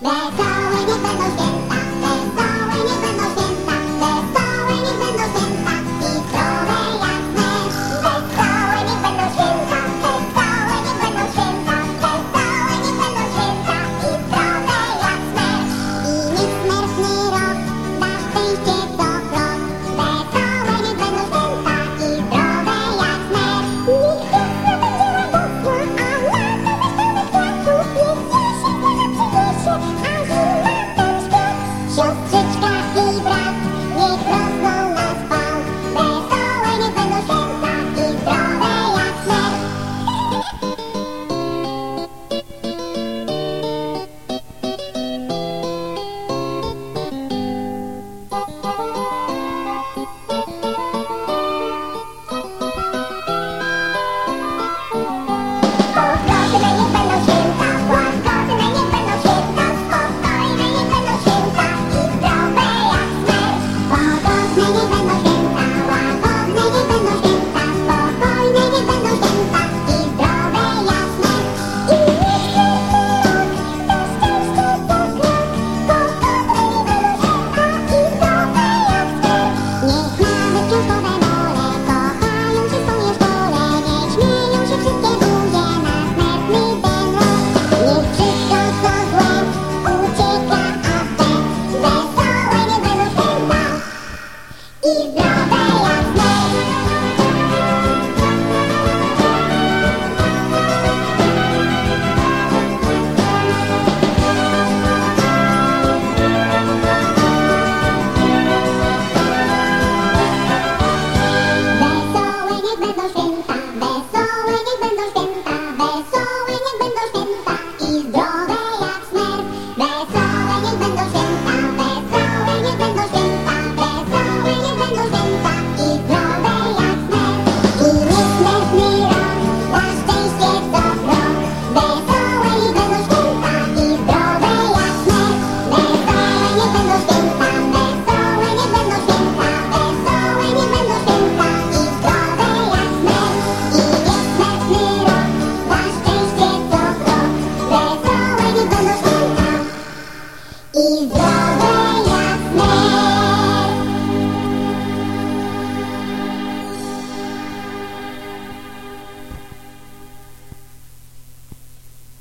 来到 będą święta, Wow.